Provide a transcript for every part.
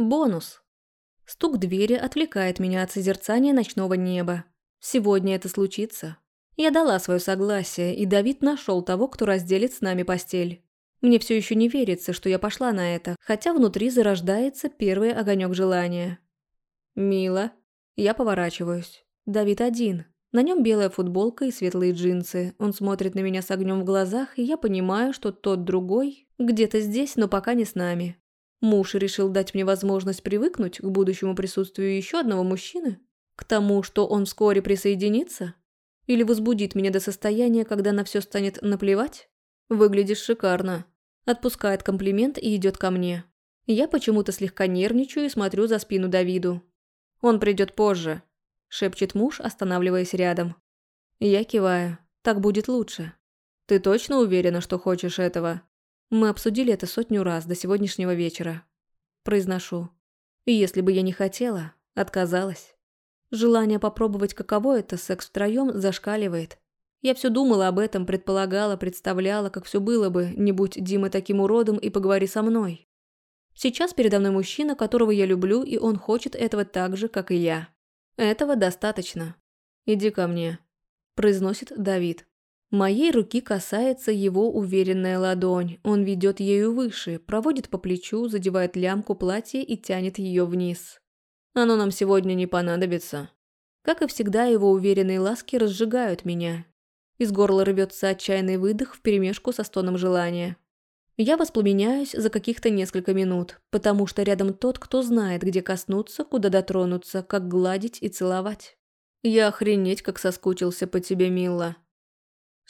Бонус. Стук двери отвлекает меня от созерцания ночного неба. Сегодня это случится. Я дала свое согласие, и Давид нашел того, кто разделит с нами постель. Мне все еще не верится, что я пошла на это, хотя внутри зарождается первый огонек желания. Мило. Я поворачиваюсь. Давид один. На нем белая футболка и светлые джинсы. Он смотрит на меня с огнем в глазах, и я понимаю, что тот другой где-то здесь, но пока не с нами. Муж решил дать мне возможность привыкнуть к будущему присутствию еще одного мужчины? К тому, что он вскоре присоединится? Или возбудит меня до состояния, когда на все станет наплевать? Выглядишь шикарно. Отпускает комплимент и идет ко мне. Я почему-то слегка нервничаю и смотрю за спину Давиду. Он придет позже, шепчет муж, останавливаясь рядом. Я киваю. Так будет лучше. Ты точно уверена, что хочешь этого? Мы обсудили это сотню раз до сегодняшнего вечера. Произношу. И если бы я не хотела, отказалась. Желание попробовать, каково это, секс втроем, зашкаливает. Я все думала об этом, предполагала, представляла, как все было бы, не будь Дима таким уродом и поговори со мной. Сейчас передо мной мужчина, которого я люблю, и он хочет этого так же, как и я. Этого достаточно. «Иди ко мне», – произносит Давид. Моей руки касается его уверенная ладонь. Он ведет ею выше, проводит по плечу, задевает лямку платья и тянет ее вниз. Оно нам сегодня не понадобится. Как и всегда, его уверенные ласки разжигают меня. Из горла рвется отчаянный выдох вперемешку со стоном желания. Я воспламеняюсь за каких-то несколько минут, потому что рядом тот, кто знает, где коснуться, куда дотронуться, как гладить и целовать. Я охренеть, как соскучился по тебе, Милла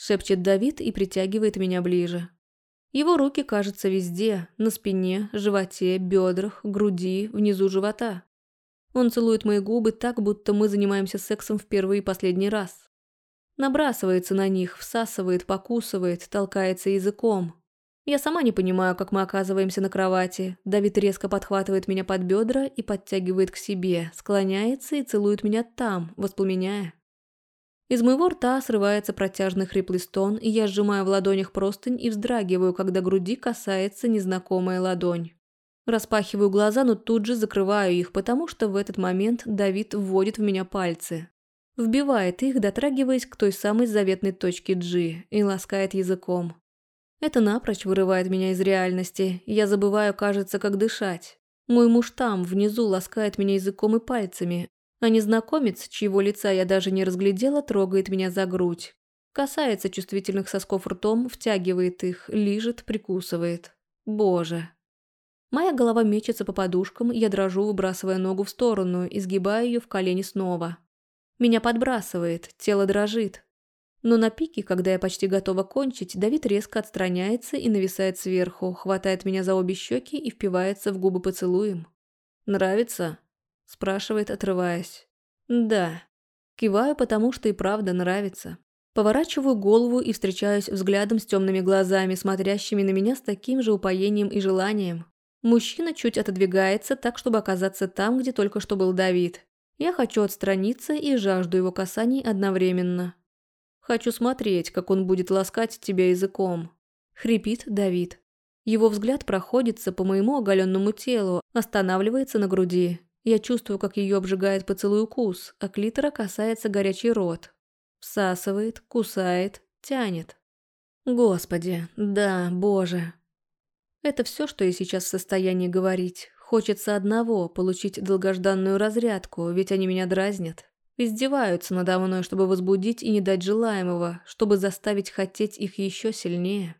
шепчет Давид и притягивает меня ближе. Его руки, кажется, везде, на спине, животе, бедрах, груди, внизу живота. Он целует мои губы так, будто мы занимаемся сексом в первый и последний раз. Набрасывается на них, всасывает, покусывает, толкается языком. Я сама не понимаю, как мы оказываемся на кровати. Давид резко подхватывает меня под бедра и подтягивает к себе, склоняется и целует меня там, воспламеняя. Из моего рта срывается протяжный хриплый стон, и я сжимаю в ладонях простынь и вздрагиваю, когда груди касается незнакомая ладонь. Распахиваю глаза, но тут же закрываю их, потому что в этот момент Давид вводит в меня пальцы. Вбивает их, дотрагиваясь к той самой заветной точке G, и ласкает языком. Это напрочь вырывает меня из реальности, я забываю, кажется, как дышать. Мой муж там, внизу, ласкает меня языком и пальцами, а незнакомец, чьего лица я даже не разглядела, трогает меня за грудь. Касается чувствительных сосков ртом, втягивает их, лижет, прикусывает. Боже. Моя голова мечется по подушкам, я дрожу, выбрасывая ногу в сторону, изгибая ее в колени снова. Меня подбрасывает, тело дрожит. Но на пике, когда я почти готова кончить, Давид резко отстраняется и нависает сверху, хватает меня за обе щеки и впивается в губы поцелуем. «Нравится?» Спрашивает, отрываясь. «Да». Киваю, потому что и правда нравится. Поворачиваю голову и встречаюсь взглядом с темными глазами, смотрящими на меня с таким же упоением и желанием. Мужчина чуть отодвигается так, чтобы оказаться там, где только что был Давид. Я хочу отстраниться и жажду его касаний одновременно. Хочу смотреть, как он будет ласкать тебя языком. Хрипит Давид. Его взгляд проходится по моему оголенному телу, останавливается на груди. Я чувствую, как ее обжигает поцелуй укус, а клитора касается горячий рот. Всасывает, кусает, тянет. Господи, да, боже. Это все, что я сейчас в состоянии говорить. Хочется одного – получить долгожданную разрядку, ведь они меня дразнят. Издеваются надо мной, чтобы возбудить и не дать желаемого, чтобы заставить хотеть их еще сильнее.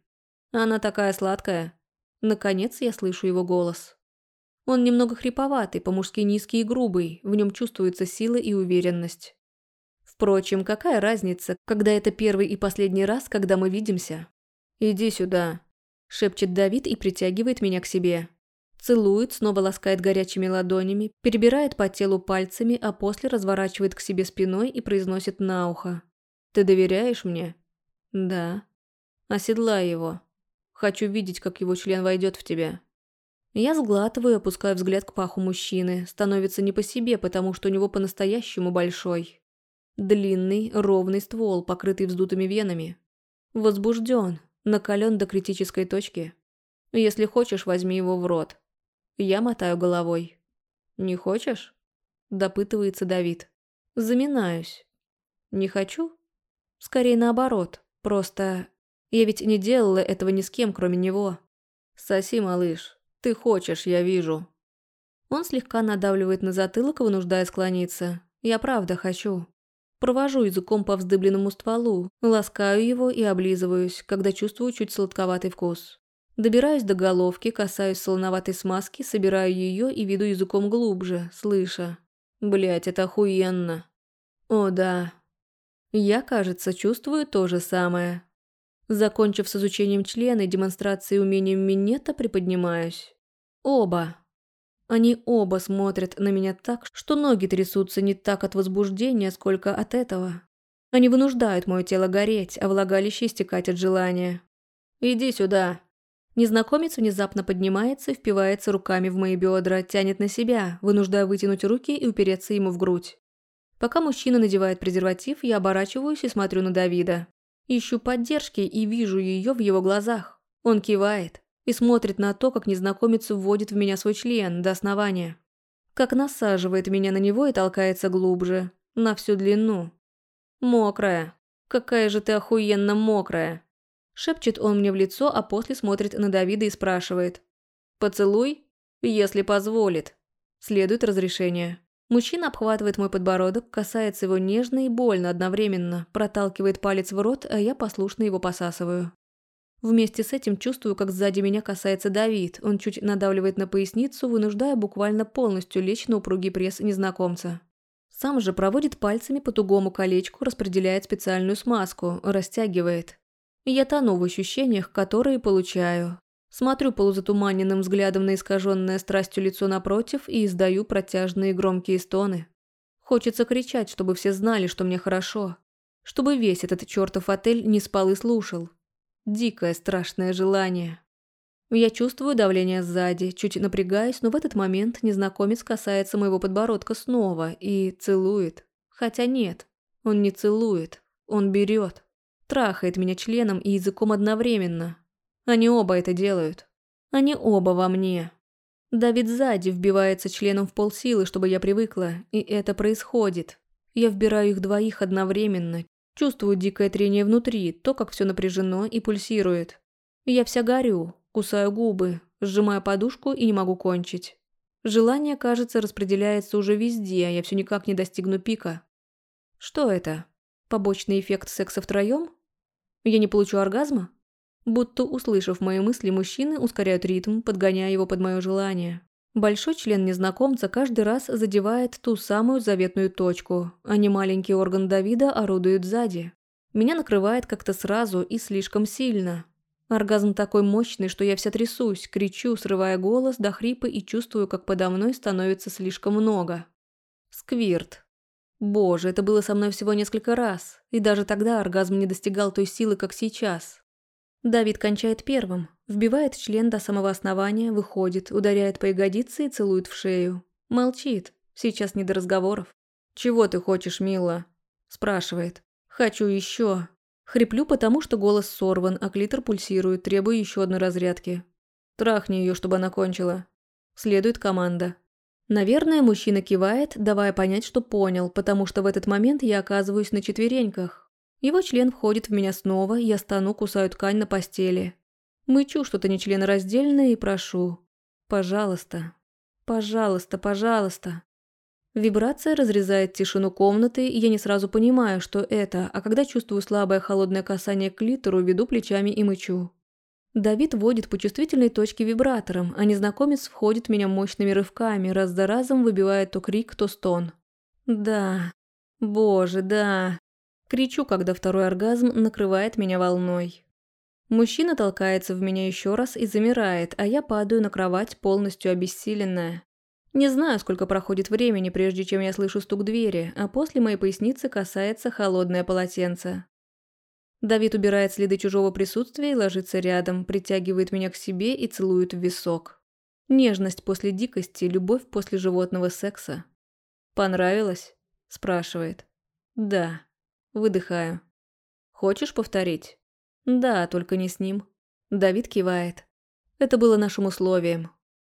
Она такая сладкая. Наконец я слышу его голос. Он немного хриповатый, по-мужски низкий и грубый, в нем чувствуется сила и уверенность. Впрочем, какая разница, когда это первый и последний раз, когда мы видимся? «Иди сюда», – шепчет Давид и притягивает меня к себе. Целует, снова ласкает горячими ладонями, перебирает по телу пальцами, а после разворачивает к себе спиной и произносит на ухо. «Ты доверяешь мне?» «Да». «Оседлай его. Хочу видеть, как его член войдет в тебя». Я сглатываю, опускаю взгляд к паху мужчины. Становится не по себе, потому что у него по-настоящему большой. Длинный, ровный ствол, покрытый вздутыми венами. Возбужден, накален до критической точки. Если хочешь, возьми его в рот. Я мотаю головой. «Не хочешь?» – допытывается Давид. Заминаюсь. Не хочу? Скорее наоборот. Просто... Я ведь не делала этого ни с кем, кроме него. Соси, малыш. Ты хочешь, я вижу. Он слегка надавливает на затылок, вынуждая склониться. Я правда хочу. Провожу языком по вздыбленному стволу, ласкаю его и облизываюсь, когда чувствую чуть сладковатый вкус. Добираюсь до головки, касаюсь солоноватой смазки, собираю ее и веду языком глубже, слыша. Блять, это охуенно. О, да. Я, кажется, чувствую то же самое. Закончив с изучением члена и демонстрацией умением минета, приподнимаюсь. Оба. Они оба смотрят на меня так, что ноги трясутся не так от возбуждения, сколько от этого. Они вынуждают мое тело гореть, а влагалище истекать от желания. «Иди сюда», Незнакомец внезапно поднимается, впивается руками в мои бедра, тянет на себя, вынуждая вытянуть руки и упереться ему в грудь. Пока мужчина надевает презерватив, я оборачиваюсь и смотрю на Давида. Ищу поддержки и вижу ее в его глазах. Он кивает и смотрит на то, как незнакомец вводит в меня свой член до основания. Как насаживает меня на него и толкается глубже, на всю длину. «Мокрая. Какая же ты охуенно мокрая!» Шепчет он мне в лицо, а после смотрит на Давида и спрашивает. «Поцелуй? Если позволит». Следует разрешение. Мужчина обхватывает мой подбородок, касается его нежно и больно одновременно, проталкивает палец в рот, а я послушно его посасываю. Вместе с этим чувствую, как сзади меня касается Давид. Он чуть надавливает на поясницу, вынуждая буквально полностью лечь на упругий пресс незнакомца. Сам же проводит пальцами по тугому колечку, распределяет специальную смазку, растягивает. Я тону в ощущениях, которые получаю. Смотрю полузатуманенным взглядом на искаженное страстью лицо напротив и издаю протяжные громкие стоны. Хочется кричать, чтобы все знали, что мне хорошо. Чтобы весь этот чертов отель не спал и слушал. Дикое страшное желание. Я чувствую давление сзади, чуть напрягаюсь, но в этот момент незнакомец касается моего подбородка снова и целует. Хотя нет, он не целует, он берет трахает меня членом и языком одновременно. Они оба это делают. Они оба во мне. Давид сзади вбивается членом в полсилы, чтобы я привыкла, и это происходит. Я вбираю их двоих одновременно, чувствую дикое трение внутри, то, как все напряжено и пульсирует. Я вся горю, кусаю губы, сжимаю подушку и не могу кончить. Желание, кажется, распределяется уже везде, а я все никак не достигну пика. Что это? Побочный эффект секса втроем? Я не получу оргазма? Будто, услышав мои мысли, мужчины ускоряют ритм, подгоняя его под мое желание. Большой член незнакомца каждый раз задевает ту самую заветную точку, а не маленький орган Давида орудует сзади. Меня накрывает как-то сразу и слишком сильно. Оргазм такой мощный, что я вся трясусь, кричу, срывая голос до хрипа и чувствую, как подо мной становится слишком много. Сквирт. Боже, это было со мной всего несколько раз, и даже тогда оргазм не достигал той силы, как сейчас. Давид кончает первым, вбивает член до самого основания, выходит, ударяет по ягодице и целует в шею. Молчит, сейчас не до разговоров. «Чего ты хочешь, мила?» – спрашивает. «Хочу еще». Хриплю, потому что голос сорван, а клитор пульсирует, требуя еще одной разрядки. «Трахни ее, чтобы она кончила». Следует команда. Наверное, мужчина кивает, давая понять, что понял, потому что в этот момент я оказываюсь на четвереньках. Его член входит в меня снова, я стану, кусаю ткань на постели. Мычу что-то нечленораздельное и прошу. Пожалуйста. Пожалуйста, пожалуйста. Вибрация разрезает тишину комнаты, и я не сразу понимаю, что это, а когда чувствую слабое холодное касание к клитору, веду плечами и мычу. Давид водит по чувствительной точке вибратором, а незнакомец входит в меня мощными рывками, раз за разом выбивая то крик, то стон. «Да. Боже, да». Кричу, когда второй оргазм накрывает меня волной. Мужчина толкается в меня еще раз и замирает, а я падаю на кровать, полностью обессиленная. Не знаю, сколько проходит времени, прежде чем я слышу стук двери, а после моей поясницы касается холодное полотенце. Давид убирает следы чужого присутствия и ложится рядом, притягивает меня к себе и целует в висок. Нежность после дикости, любовь после животного секса. «Понравилось?» – спрашивает. «Да». Выдыхаю. «Хочешь повторить?» «Да, только не с ним». Давид кивает. Это было нашим условием.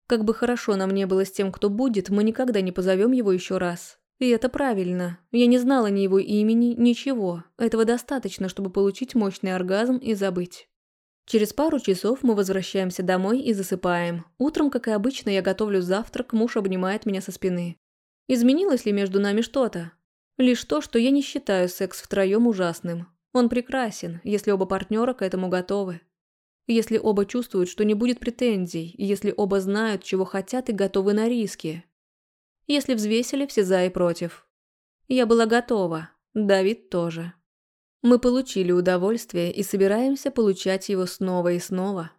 Как бы хорошо нам не было с тем, кто будет, мы никогда не позовем его еще раз. И это правильно. Я не знала ни его имени, ничего. Этого достаточно, чтобы получить мощный оргазм и забыть. Через пару часов мы возвращаемся домой и засыпаем. Утром, как и обычно, я готовлю завтрак, муж обнимает меня со спины. Изменилось ли между нами что-то? Лишь то, что я не считаю секс втроем ужасным. Он прекрасен, если оба партнера к этому готовы. Если оба чувствуют, что не будет претензий, если оба знают, чего хотят и готовы на риски. Если взвесили все за и против. Я была готова, Давид тоже. Мы получили удовольствие и собираемся получать его снова и снова.